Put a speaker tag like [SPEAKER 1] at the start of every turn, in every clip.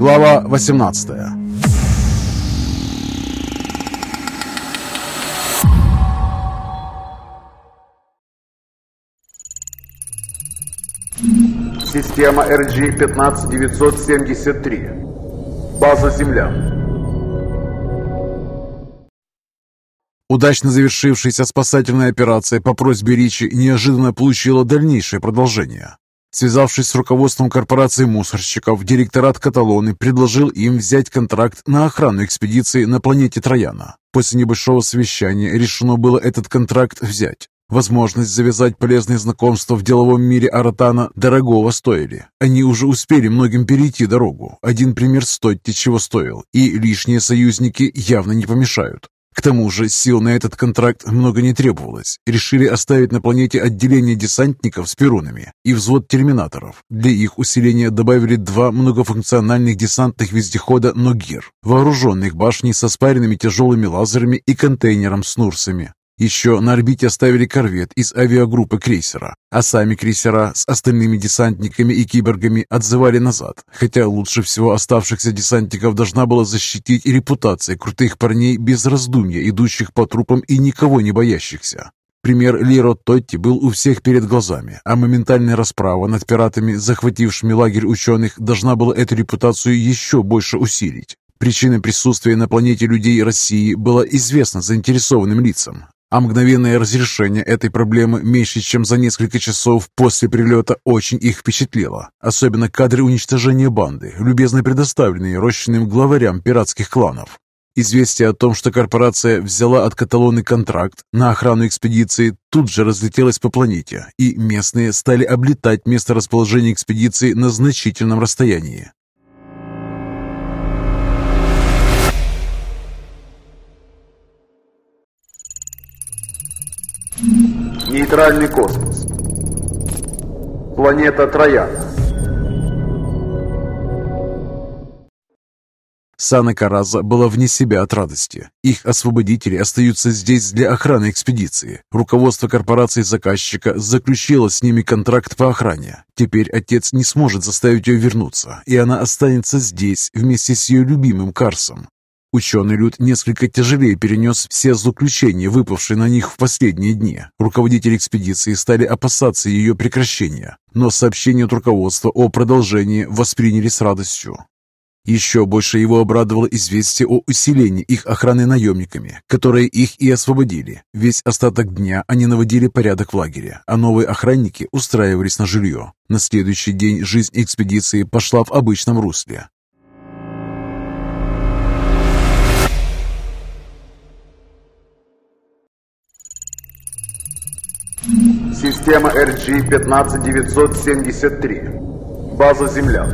[SPEAKER 1] Глава 18
[SPEAKER 2] Система RG-15973. База Земля.
[SPEAKER 1] Удачно завершившаяся спасательная операция по просьбе Ричи неожиданно получила дальнейшее продолжение. Связавшись с руководством корпорации мусорщиков, директорат Каталоны предложил им взять контракт на охрану экспедиции на планете Трояна. После небольшого совещания решено было этот контракт взять. Возможность завязать полезные знакомства в деловом мире Аратана дорогого стоили. Они уже успели многим перейти дорогу. Один пример Стотти чего стоил, и лишние союзники явно не помешают. К тому же сил на этот контракт много не требовалось. Решили оставить на планете отделение десантников с перунами и взвод терминаторов. Для их усиления добавили два многофункциональных десантных вездехода «Ногир», вооруженных башней со спаренными тяжелыми лазерами и контейнером с нурсами. Еще на орбите оставили корвет из авиагруппы крейсера, а сами крейсера с остальными десантниками и киборгами отзывали назад, хотя лучше всего оставшихся десантников должна была защитить репутация крутых парней без раздумья, идущих по трупам и никого не боящихся. Пример Лиро Тотти был у всех перед глазами, а моментальная расправа над пиратами, захватившими лагерь ученых, должна была эту репутацию еще больше усилить. Причина присутствия на планете людей России была известна заинтересованным лицам, а мгновенное разрешение этой проблемы меньше, чем за несколько часов после прилета, очень их впечатлило. Особенно кадры уничтожения банды, любезно предоставленные рощенным главарям пиратских кланов. Известие о том, что корпорация взяла от Каталоны контракт на охрану экспедиции, тут же разлетелось по планете, и местные стали облетать место расположения экспедиции на значительном расстоянии.
[SPEAKER 2] Нейтральный космос. Планета Трояна.
[SPEAKER 1] Сана Караза была вне себя от радости. Их освободители остаются здесь для охраны экспедиции. Руководство корпорации заказчика заключило с ними контракт по охране. Теперь отец не сможет заставить ее вернуться, и она останется здесь вместе с ее любимым Карсом. Ученый люд несколько тяжелее перенес все злоключения, выпавшие на них в последние дни. Руководители экспедиции стали опасаться ее прекращения, но сообщение от руководства о продолжении восприняли с радостью. Еще больше его обрадовало известие о усилении их охраны наемниками, которые их и освободили. Весь остаток дня они наводили порядок в лагере, а новые охранники устраивались на жилье. На следующий день жизнь экспедиции пошла в обычном русле.
[SPEAKER 2] Система RG-15973. База Земля.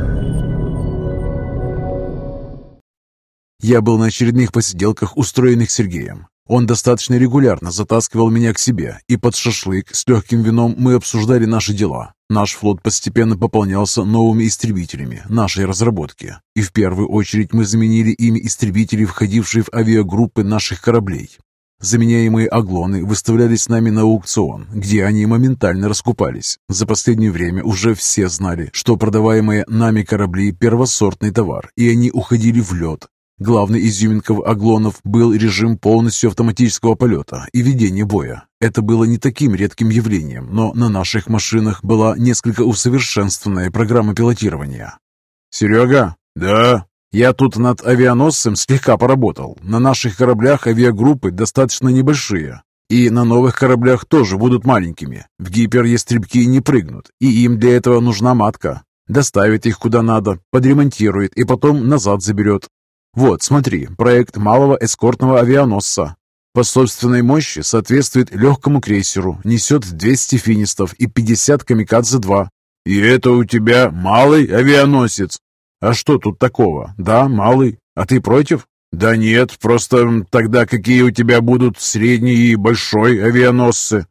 [SPEAKER 1] Я был на очередных посиделках, устроенных Сергеем. Он достаточно регулярно затаскивал меня к себе, и под шашлык с легким вином мы обсуждали наши дела. Наш флот постепенно пополнялся новыми истребителями нашей разработки, и в первую очередь мы заменили ими истребители, входившие в авиагруппы наших кораблей. Заменяемые аглоны выставлялись нами на аукцион, где они моментально раскупались. За последнее время уже все знали, что продаваемые нами корабли – первосортный товар, и они уходили в лед. Главной изюминкой аглонов был режим полностью автоматического полета и ведения боя. Это было не таким редким явлением, но на наших машинах была несколько усовершенствованная программа пилотирования. «Серега?» «Да?» Я тут над авианосцем слегка поработал. На наших кораблях авиагруппы достаточно небольшие. И на новых кораблях тоже будут маленькими. В гиперястребки не прыгнут, и им для этого нужна матка. Доставит их куда надо, подремонтирует и потом назад заберет. Вот, смотри, проект малого эскортного авианосца. По собственной мощи соответствует легкому крейсеру, несет 200 финистов и 50 камикадзе-2. «И это у тебя малый авианосец?» «А что тут такого? Да, малый. А ты против?» «Да нет, просто тогда какие у тебя будут средний и большой авианосцы?»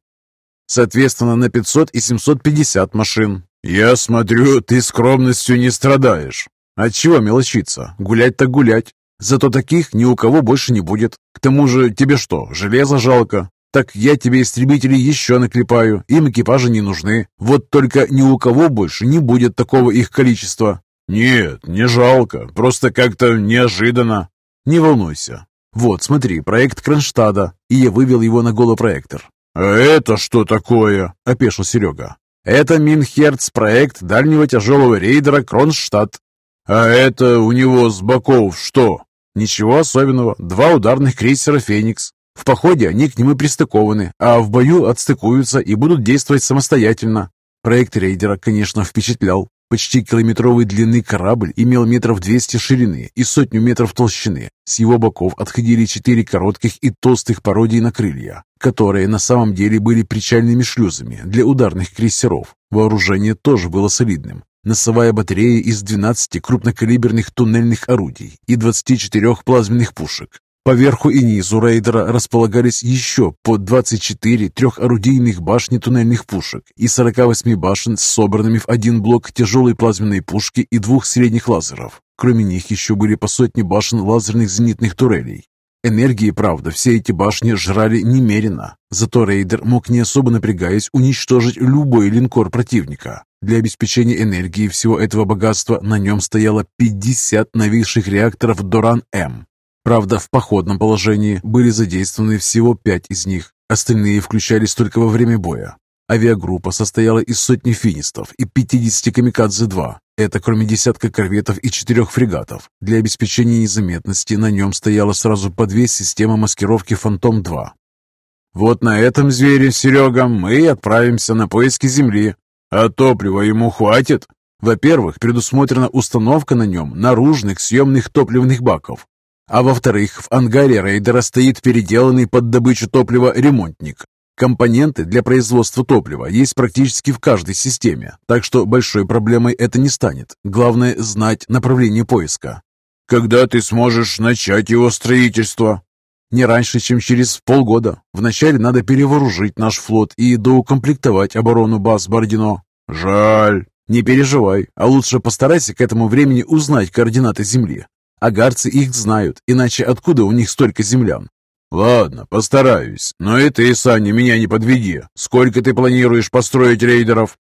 [SPEAKER 1] «Соответственно, на 500 и 750 машин». «Я смотрю, ты скромностью не страдаешь». «От чего мелочиться? Гулять так гулять. Зато таких ни у кого больше не будет. К тому же тебе что, железо жалко? Так я тебе истребителей еще наклепаю, им экипажи не нужны. Вот только ни у кого больше не будет такого их количества. Нет, не жалко, просто как-то неожиданно. Не волнуйся. Вот, смотри, проект Кронштадта, и я вывел его на голопроектор. «А это что такое?» – опешил Серега. «Это Минхерц проект дальнего тяжелого рейдера Кронштадт». «А это у него с боков что?» «Ничего особенного. Два ударных крейсера «Феникс». В походе они к нему пристыкованы, а в бою отстыкуются и будут действовать самостоятельно. Проект рейдера, конечно, впечатлял. Почти километровой длины корабль имел метров 200 ширины и сотню метров толщины. С его боков отходили четыре коротких и толстых пародий на крылья, которые на самом деле были причальными шлюзами для ударных крейсеров. Вооружение тоже было солидным. Носовая батарея из 12 крупнокалиберных туннельных орудий и 24 плазменных пушек. Поверху и низу рейдера располагались еще по 24 трехорудийных башни туннельных пушек и 48 башен с собранными в один блок тяжелой плазменной пушки и двух средних лазеров. Кроме них еще были по сотне башен лазерных зенитных турелей. Энергии, правда, все эти башни жрали немерено, зато рейдер мог не особо напрягаясь уничтожить любой линкор противника. Для обеспечения энергии всего этого богатства на нем стояло 50 новейших реакторов Доран-М, Правда, в походном положении были задействованы всего пять из них, остальные включались только во время боя. Авиагруппа состояла из сотни финистов и 50 камикадзе-2. Это кроме десятка корветов и четырех фрегатов. Для обеспечения незаметности на нем стояло сразу по две системы маскировки «Фантом-2». Вот на этом звере, Серега, мы отправимся на поиски Земли. А топлива ему хватит? Во-первых, предусмотрена установка на нем наружных съемных топливных баков. А во-вторых, в ангаре рейдера стоит переделанный под добычу топлива ремонтник. Компоненты для производства топлива есть практически в каждой системе, так что большой проблемой это не станет. Главное – знать направление поиска. «Когда ты сможешь начать его строительство?» «Не раньше, чем через полгода. Вначале надо перевооружить наш флот и доукомплектовать оборону баз Бордино». «Жаль». «Не переживай, а лучше постарайся к этому времени узнать координаты Земли. Агарцы их знают, иначе откуда у них столько землян? Ладно, постараюсь, но и ты, Саня, меня не подведи. Сколько ты планируешь построить рейдеров?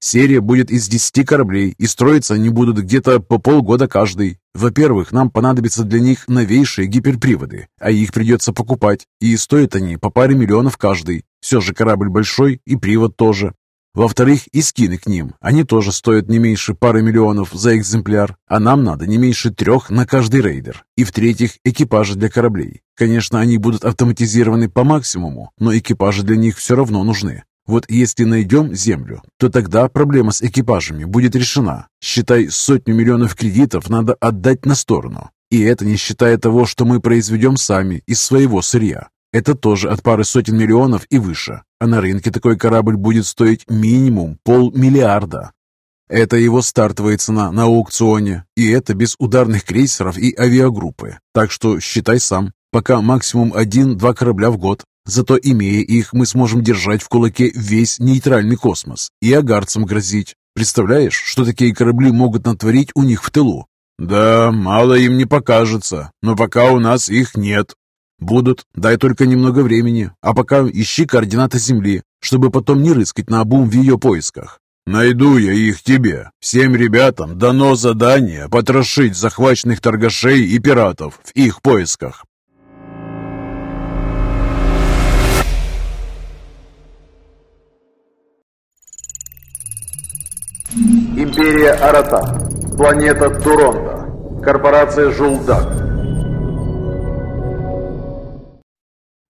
[SPEAKER 1] Серия будет из 10 кораблей, и строиться они будут где-то по полгода каждый. Во-первых, нам понадобятся для них новейшие гиперприводы, а их придется покупать, и стоят они по паре миллионов каждый. Все же корабль большой, и привод тоже. Во-вторых, и скины к ним. Они тоже стоят не меньше пары миллионов за экземпляр, а нам надо не меньше трех на каждый рейдер. И в-третьих, экипажи для кораблей. Конечно, они будут автоматизированы по максимуму, но экипажи для них все равно нужны. Вот если найдем Землю, то тогда проблема с экипажами будет решена. Считай, сотню миллионов кредитов надо отдать на сторону. И это не считая того, что мы произведем сами из своего сырья. Это тоже от пары сотен миллионов и выше. А на рынке такой корабль будет стоить минимум полмиллиарда. Это его стартовая цена на аукционе, и это без ударных крейсеров и авиагруппы. Так что считай сам, пока максимум один-два корабля в год. Зато имея их, мы сможем держать в кулаке весь нейтральный космос и агарцам грозить. Представляешь, что такие корабли могут натворить у них в тылу? Да, мало им не покажется, но пока у нас их нет, «Будут. Дай только немного времени. А пока ищи координаты Земли, чтобы потом не рыскать на обум в ее поисках. Найду я их тебе. Всем ребятам дано задание потрошить захваченных торгашей и пиратов в их поисках».
[SPEAKER 2] Империя Арата. Планета Туронда. Корпорация Жулдак.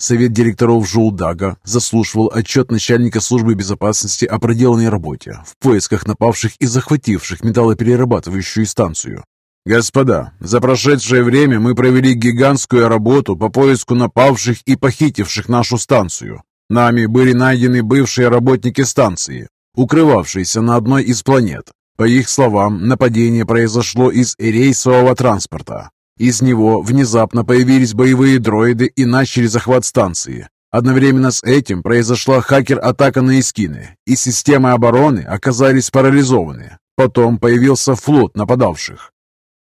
[SPEAKER 1] Совет директоров Жулдага заслушивал отчет начальника службы безопасности о проделанной работе в поисках напавших и захвативших металлоперерабатывающую станцию. «Господа, за прошедшее время мы провели гигантскую работу по поиску напавших и похитивших нашу станцию. Нами были найдены бывшие работники станции, укрывавшиеся на одной из планет. По их словам, нападение произошло из рейсового транспорта, из него внезапно появились боевые дроиды и начали захват станции. Одновременно с этим произошла хакер-атака на Искины, и системы обороны оказались парализованы. Потом появился флот нападавших.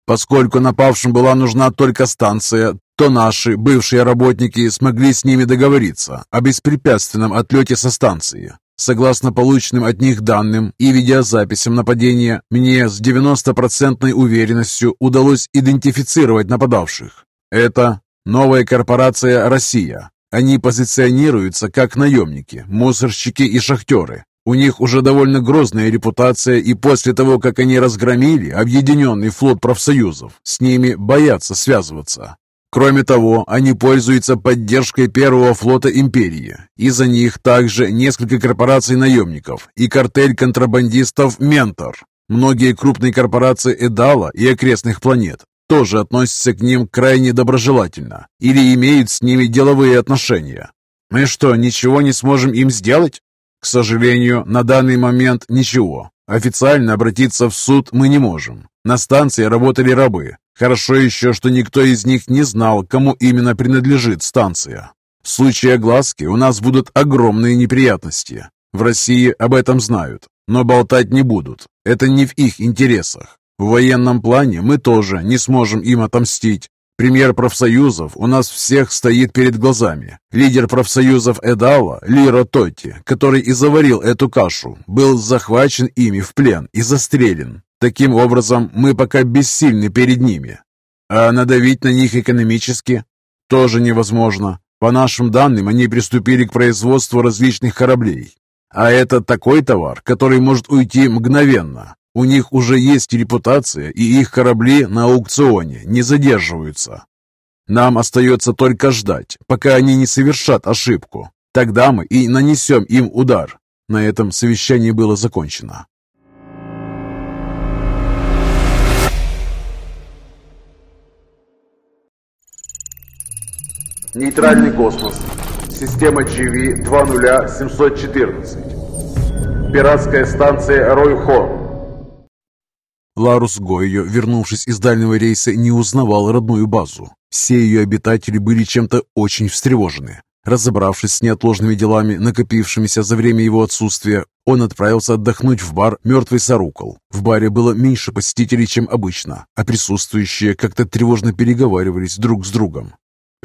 [SPEAKER 1] Поскольку напавшим была нужна только станция, то наши бывшие работники смогли с ними договориться о беспрепятственном отлете со станции. Согласно полученным от них данным и видеозаписям нападения, мне с 90% уверенностью удалось идентифицировать нападавших. Это новая корпорация «Россия». Они позиционируются как наемники, мусорщики и шахтеры. У них уже довольно грозная репутация, и после того, как они разгромили объединенный флот профсоюзов, с ними боятся связываться. Кроме того, они пользуются поддержкой первого флота империи. Из-за них также несколько корпораций наемников и картель контрабандистов «Ментор». Многие крупные корпорации Эдала и окрестных планет тоже относятся к ним крайне доброжелательно или имеют с ними деловые отношения. Мы что, ничего не сможем им сделать? К сожалению, на данный момент ничего. Официально обратиться в суд мы не можем. На станции работали рабы. Хорошо еще, что никто из них не знал, кому именно принадлежит станция. В случае огласки у нас будут огромные неприятности. В России об этом знают, но болтать не будут. Это не в их интересах. В военном плане мы тоже не сможем им отомстить. Пример профсоюзов у нас всех стоит перед глазами. Лидер профсоюзов Эдала, Лиро Тотти, который и заварил эту кашу, был захвачен ими в плен и застрелен. Таким образом, мы пока бессильны перед ними. А надавить на них экономически тоже невозможно. По нашим данным, они приступили к производству различных кораблей. А это такой товар, который может уйти мгновенно. У них уже есть репутация, и их корабли на аукционе не задерживаются. Нам остается только ждать, пока они не совершат ошибку. Тогда мы и нанесем им удар. На этом совещание было закончено.
[SPEAKER 2] Нейтральный космос. Система GV-20714. Пиратская станция Ройхон.
[SPEAKER 1] Ларус Гойо, вернувшись из дальнего рейса, не узнавал родную базу. Все ее обитатели были чем-то очень встревожены. Разобравшись с неотложными делами, накопившимися за время его отсутствия, он отправился отдохнуть в бар «Мертвый Сарукол». В баре было меньше посетителей, чем обычно, а присутствующие как-то тревожно переговаривались друг с другом.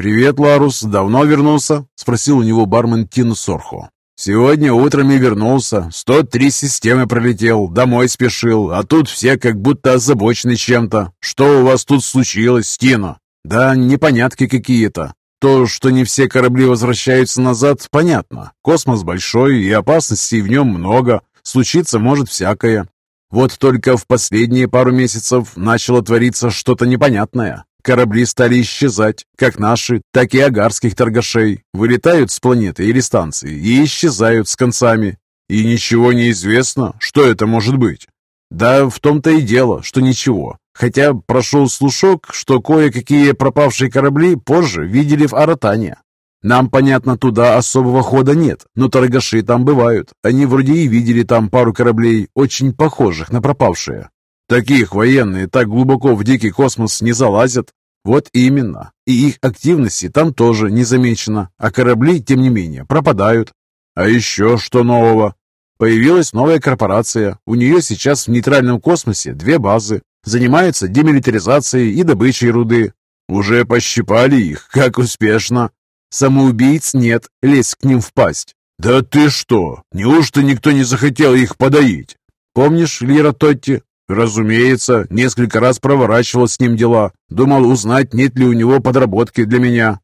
[SPEAKER 1] «Привет, Ларус, давно вернулся?» – спросил у него бармен Тину Сорхо. Сегодня утром и вернулся. 103 системы пролетел, домой спешил, а тут все как будто озабочены чем-то. Что у вас тут случилось, Стина? Да непонятки какие-то. То, что не все корабли возвращаются назад, понятно. Космос большой, и опасностей в нем много. Случиться может всякое. Вот только в последние пару месяцев начало твориться что-то непонятное. Корабли стали исчезать, как наши, так и агарских торгашей. Вылетают с планеты или станции и исчезают с концами. И ничего не известно, что это может быть. Да, в том-то и дело, что ничего. Хотя прошел слушок, что кое-какие пропавшие корабли позже видели в Аратане. Нам, понятно, туда особого хода нет, но торгаши там бывают. Они вроде и видели там пару кораблей, очень похожих на пропавшие. Таких военные так глубоко в дикий космос не залазят. Вот именно. И их активности там тоже не замечено, а корабли, тем не менее, пропадают. А еще что нового? Появилась новая корпорация. У нее сейчас в нейтральном космосе две базы. Занимаются демилитаризацией и добычей руды. Уже пощипали их, как успешно. Самоубийц нет, лезть к ним в пасть. Да ты что? Неужто никто не захотел их подоить? Помнишь Лира Тотти? Разумеется, несколько раз проворачивал с ним дела. Думал узнать, нет ли у него подработки для меня.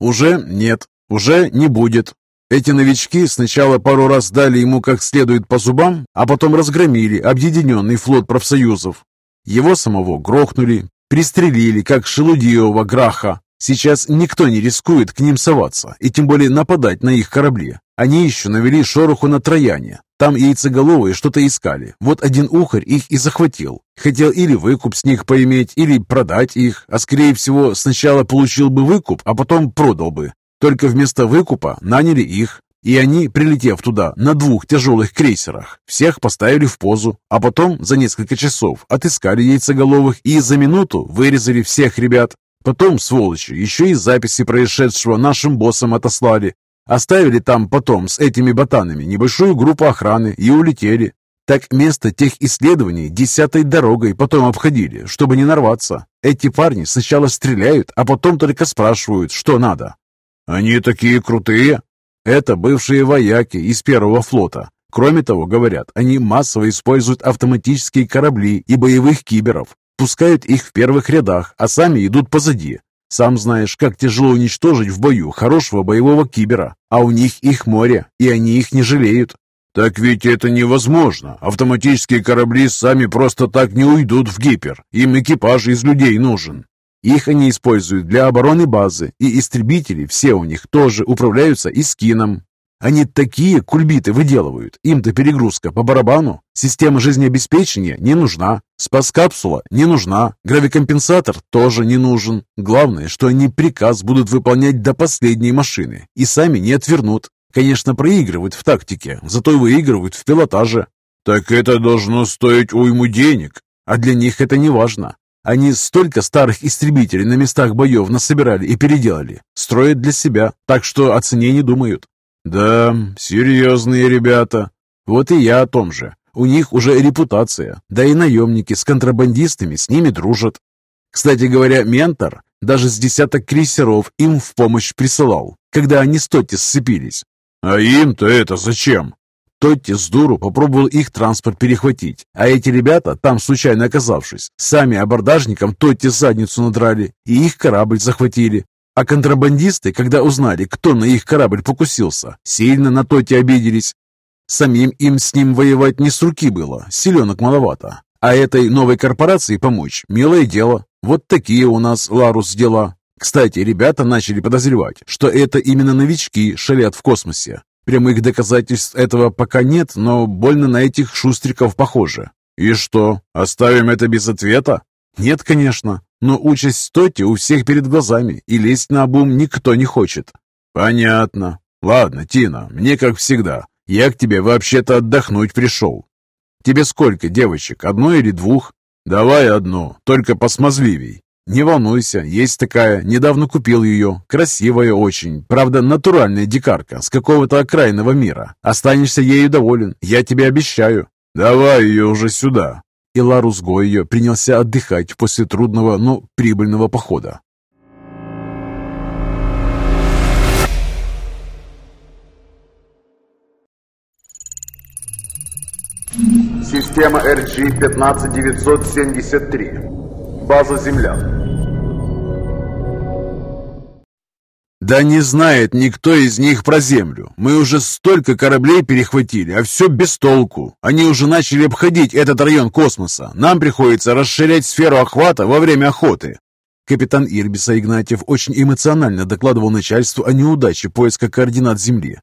[SPEAKER 1] Уже нет, уже не будет. Эти новички сначала пару раз дали ему как следует по зубам, а потом разгромили объединенный флот профсоюзов. Его самого грохнули, пристрелили, как шелудивого граха. Сейчас никто не рискует к ним соваться, и тем более нападать на их корабли. Они еще навели шороху на Трояне. Там яйцеголовые что-то искали. Вот один ухарь их и захватил. Хотел или выкуп с них поиметь, или продать их, а скорее всего сначала получил бы выкуп, а потом продал бы. Только вместо выкупа наняли их, и они, прилетев туда на двух тяжелых крейсерах, всех поставили в позу, а потом за несколько часов отыскали яйцеголовых и за минуту вырезали всех ребят. Потом, сволочи, еще и записи происшедшего нашим боссам отослали, Оставили там потом с этими ботанами небольшую группу охраны и улетели. Так место тех исследований десятой дорогой потом обходили, чтобы не нарваться. Эти парни сначала стреляют, а потом только спрашивают, что надо. Они такие крутые. Это бывшие вояки из первого флота. Кроме того, говорят, они массово используют автоматические корабли и боевых киберов, пускают их в первых рядах, а сами идут позади. Сам знаешь, как тяжело уничтожить в бою хорошего боевого кибера, а у них их море, и они их не жалеют. Так ведь это невозможно. Автоматические корабли сами просто так не уйдут в гипер. Им экипаж из людей нужен. Их они используют для обороны базы, и истребители, все у них тоже управляются и скином. Они такие кульбиты выделывают. Им-то перегрузка по барабану. Система жизнеобеспечения не нужна. Спас-капсула не нужна. Гравикомпенсатор тоже не нужен. Главное, что они приказ будут выполнять до последней машины и сами не отвернут. Конечно, проигрывают в тактике, зато выигрывают в пилотаже. Так это должно стоить уйму денег. А для них это не важно. Они столько старых истребителей на местах боев насобирали и переделали. Строят для себя, так что о цене не думают. «Да, серьезные ребята. Вот и я о том же. У них уже репутация, да и наемники с контрабандистами с ними дружат. Кстати говоря, ментор даже с десяток крейсеров им в помощь присылал, когда они с Тотти сцепились. А им-то это зачем? Тотти с дуру попробовал их транспорт перехватить, а эти ребята, там случайно оказавшись, сами абордажникам Тотти задницу надрали и их корабль захватили. А контрабандисты, когда узнали, кто на их корабль покусился, сильно на Тоти обиделись. Самим им с ним воевать не с руки было, селенок маловато. А этой новой корпорации помочь – милое дело. Вот такие у нас, Ларус, дела. Кстати, ребята начали подозревать, что это именно новички шалят в космосе. Прямых доказательств этого пока нет, но больно на этих шустриков похоже. И что, оставим это без ответа? Нет, конечно. Но участь Тоти у всех перед глазами, и лезть на обум никто не хочет. Понятно. Ладно, Тина, мне как всегда. Я к тебе вообще-то отдохнуть пришел. Тебе сколько девочек, одно или двух? Давай одну, только посмазливей. Не волнуйся, есть такая, недавно купил ее. Красивая очень, правда натуральная дикарка с какого-то окраинного мира. Останешься ею доволен, я тебе обещаю. Давай ее уже сюда и Ларус Гойо принялся отдыхать после трудного, но прибыльного похода.
[SPEAKER 2] Система RG-15973. База «Земля».
[SPEAKER 1] Да не знает никто из них про Землю. Мы уже столько кораблей перехватили, а все без толку. Они уже начали обходить этот район космоса. Нам приходится расширять сферу охвата во время охоты. Капитан Ирбиса Игнатьев очень эмоционально докладывал начальству о неудаче поиска координат Земли.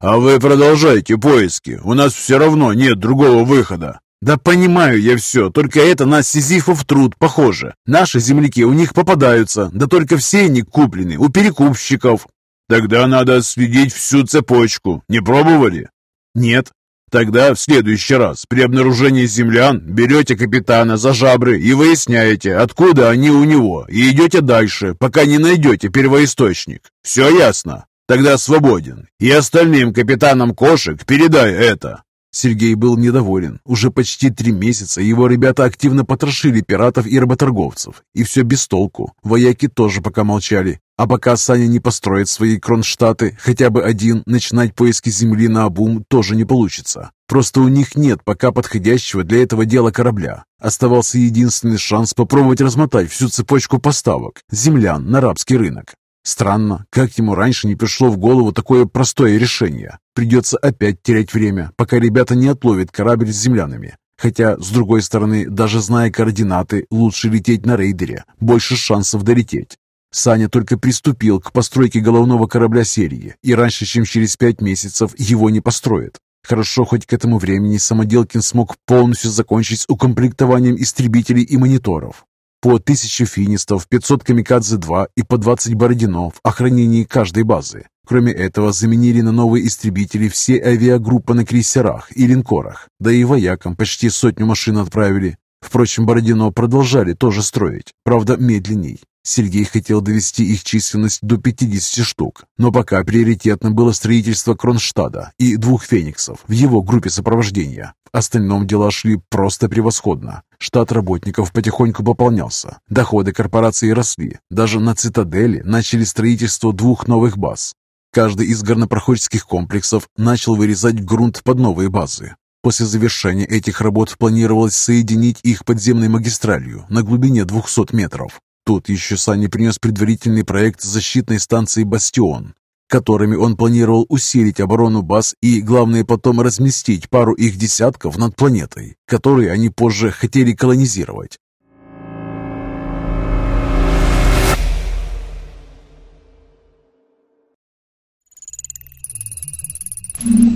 [SPEAKER 1] «А вы продолжайте поиски. У нас все равно нет другого выхода. «Да понимаю я все, только это на сизифов труд похоже. Наши земляки у них попадаются, да только все они куплены у перекупщиков». «Тогда надо следить всю цепочку. Не пробовали?» «Нет». «Тогда в следующий раз при обнаружении землян берете капитана за жабры и выясняете, откуда они у него, и идете дальше, пока не найдете первоисточник. Все ясно?» Тогда свободен. И остальным капитанам кошек передай это. Сергей был недоволен. Уже почти три месяца его ребята активно потрошили пиратов и работорговцев. И все без толку. Вояки тоже пока молчали. А пока Саня не построит свои кронштаты, хотя бы один, начинать поиски земли на обум тоже не получится. Просто у них нет пока подходящего для этого дела корабля. Оставался единственный шанс попробовать размотать всю цепочку поставок землян на арабский рынок. Странно, как ему раньше не пришло в голову такое простое решение. Придется опять терять время, пока ребята не отловят корабль с землянами. Хотя, с другой стороны, даже зная координаты, лучше лететь на рейдере, больше шансов долететь. Саня только приступил к постройке головного корабля серии, и раньше, чем через пять месяцев, его не построят. Хорошо, хоть к этому времени Самоделкин смог полностью закончить с укомплектованием истребителей и мониторов по 1000 финистов, 500 камикадзе-2 и по 20 бородинов в охранении каждой базы. Кроме этого, заменили на новые истребители все авиагруппы на крейсерах и линкорах, да и воякам почти сотню машин отправили. Впрочем, Бородино продолжали тоже строить, правда медленней. Сергей хотел довести их численность до 50 штук, но пока приоритетным было строительство Кронштадта и двух «Фениксов» в его группе сопровождения. В остальном дела шли просто превосходно. Штат работников потихоньку пополнялся, доходы корпорации росли, даже на «Цитадели» начали строительство двух новых баз. Каждый из горнопроходческих комплексов начал вырезать грунт под новые базы. После завершения этих работ планировалось соединить их подземной магистралью на глубине 200 метров. Тут еще Сани принес предварительный проект защитной станции «Бастион», которыми он планировал усилить оборону баз и, главное, потом разместить пару их десятков над планетой, которые они позже хотели колонизировать.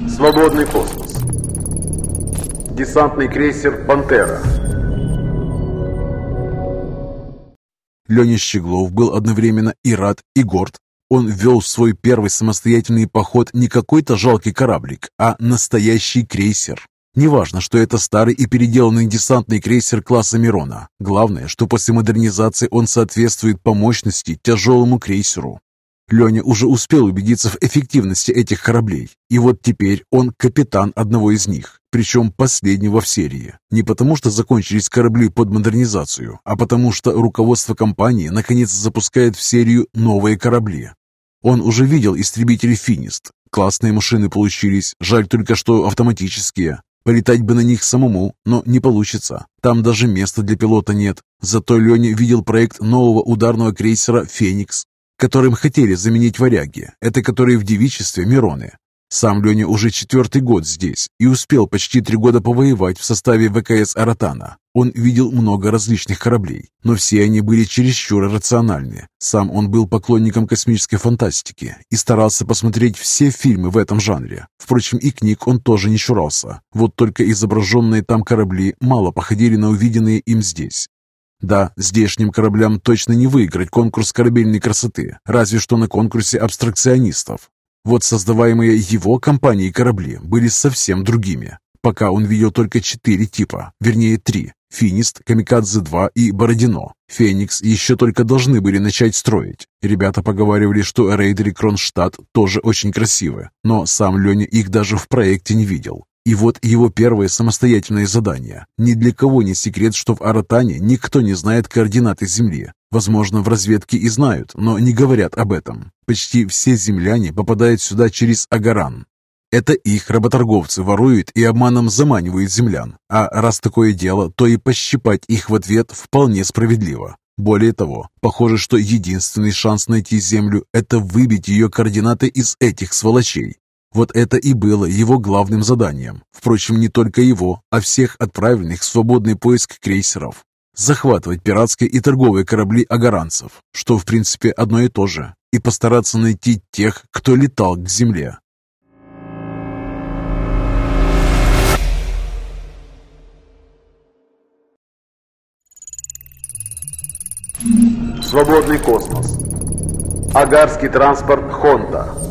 [SPEAKER 2] Свободный космос. Десантный крейсер «Пантера».
[SPEAKER 1] Леня Щеглов был одновременно и рад, и горд. Он вел свой первый самостоятельный поход не какой-то жалкий кораблик, а настоящий крейсер. Неважно, что это старый и переделанный десантный крейсер класса Мирона. Главное, что после модернизации он соответствует по мощности тяжелому крейсеру. Леня уже успел убедиться в эффективности этих кораблей, и вот теперь он капитан одного из них, причем последнего в серии. Не потому что закончились корабли под модернизацию, а потому что руководство компании наконец запускает в серию новые корабли. Он уже видел истребители «Финист». Классные машины получились, жаль только что автоматические. Полетать бы на них самому, но не получится. Там даже места для пилота нет. Зато Леня видел проект нового ударного крейсера «Феникс», которым хотели заменить варяги, это которые в девичестве Мироны. Сам Леня уже четвертый год здесь и успел почти три года повоевать в составе ВКС «Аратана». Он видел много различных кораблей, но все они были чересчур рациональны. Сам он был поклонником космической фантастики и старался посмотреть все фильмы в этом жанре. Впрочем, и книг он тоже не чурался. Вот только изображенные там корабли мало походили на увиденные им здесь. Да, здешним кораблям точно не выиграть конкурс корабельной красоты, разве что на конкурсе абстракционистов. Вот создаваемые его компанией корабли были совсем другими. Пока он видел только четыре типа, вернее три. Финист, Камикадзе-2 и Бородино. Феникс еще только должны были начать строить. Ребята поговаривали, что рейдеры Кронштадт тоже очень красивы, но сам Леня их даже в проекте не видел. И вот его первое самостоятельное задание. Ни для кого не секрет, что в Аратане никто не знает координаты Земли. Возможно, в разведке и знают, но не говорят об этом. Почти все земляне попадают сюда через Агаран. Это их работорговцы воруют и обманом заманивают землян. А раз такое дело, то и пощипать их в ответ вполне справедливо. Более того, похоже, что единственный шанс найти Землю – это выбить ее координаты из этих сволочей. Вот это и было его главным заданием. Впрочем, не только его, а всех отправленных в свободный поиск крейсеров. Захватывать пиратские и торговые корабли агаранцев, что в принципе одно и то же, и постараться найти тех, кто летал к земле.
[SPEAKER 2] Свободный космос. Агарский транспорт «Хонда».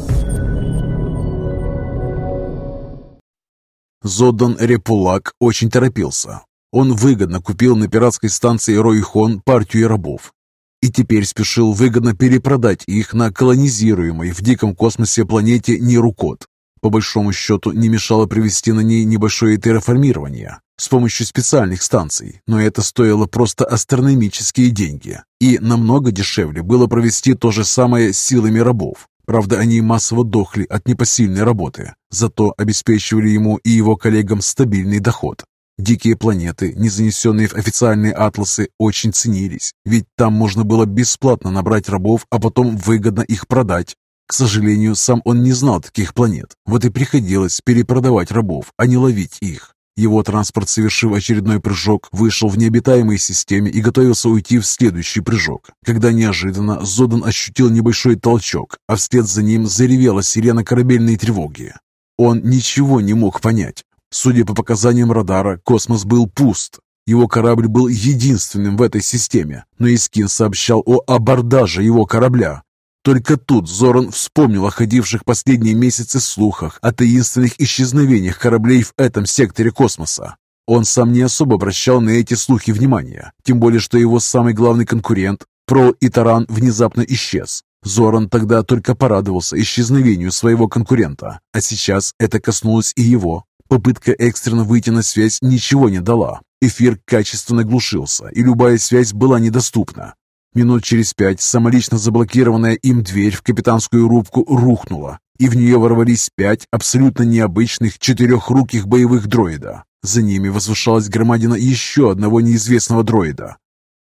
[SPEAKER 1] Зодан Репулак очень торопился. Он выгодно купил на пиратской станции Ройхон партию рабов и теперь спешил выгодно перепродать их на колонизируемой в диком космосе планете Нерукот. По большому счету не мешало привести на ней небольшое терраформирование с помощью специальных станций, но это стоило просто астрономические деньги. И намного дешевле было провести то же самое с силами рабов. Правда, они массово дохли от непосильной работы, зато обеспечивали ему и его коллегам стабильный доход. Дикие планеты, не занесенные в официальные атласы, очень ценились, ведь там можно было бесплатно набрать рабов, а потом выгодно их продать. К сожалению, сам он не знал таких планет, вот и приходилось перепродавать рабов, а не ловить их. Его транспорт, совершив очередной прыжок, вышел в необитаемой системе и готовился уйти в следующий прыжок, когда неожиданно Зодан ощутил небольшой толчок, а вслед за ним заревела сирена корабельной тревоги. Он ничего не мог понять. Судя по показаниям радара, космос был пуст. Его корабль был единственным в этой системе, но Искин сообщал о абордаже его корабля, только тут Зоран вспомнил о ходивших последние месяцы слухах о таинственных исчезновениях кораблей в этом секторе космоса. Он сам не особо обращал на эти слухи внимания, тем более что его самый главный конкурент, Про и Таран, внезапно исчез. Зоран тогда только порадовался исчезновению своего конкурента, а сейчас это коснулось и его. Попытка экстренно выйти на связь ничего не дала. Эфир качественно глушился, и любая связь была недоступна. Минут через пять самолично заблокированная им дверь в капитанскую рубку рухнула, и в нее ворвались пять абсолютно необычных четырехруких боевых дроида. За ними возвышалась громадина еще одного неизвестного дроида.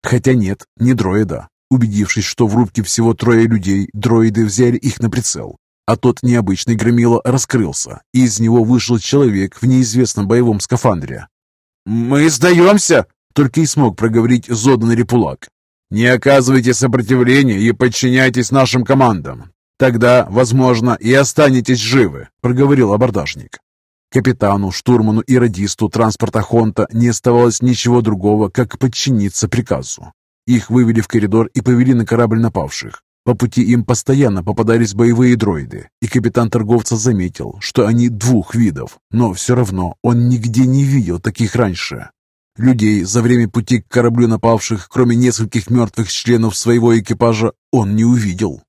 [SPEAKER 1] Хотя нет, не дроида. Убедившись, что в рубке всего трое людей, дроиды взяли их на прицел. А тот необычный громила раскрылся, и из него вышел человек в неизвестном боевом скафандре. «Мы сдаемся!» — только и смог проговорить Зодан Репулак. «Не оказывайте сопротивления и подчиняйтесь нашим командам. Тогда, возможно, и останетесь живы», — проговорил абордажник. Капитану, штурману и радисту транспорта Хонта не оставалось ничего другого, как подчиниться приказу. Их вывели в коридор и повели на корабль напавших. По пути им постоянно попадались боевые дроиды, и капитан торговца заметил, что они двух видов, но все равно он нигде не видел таких раньше. Людей за время пути к кораблю напавших, кроме нескольких мертвых членов своего экипажа, он не увидел.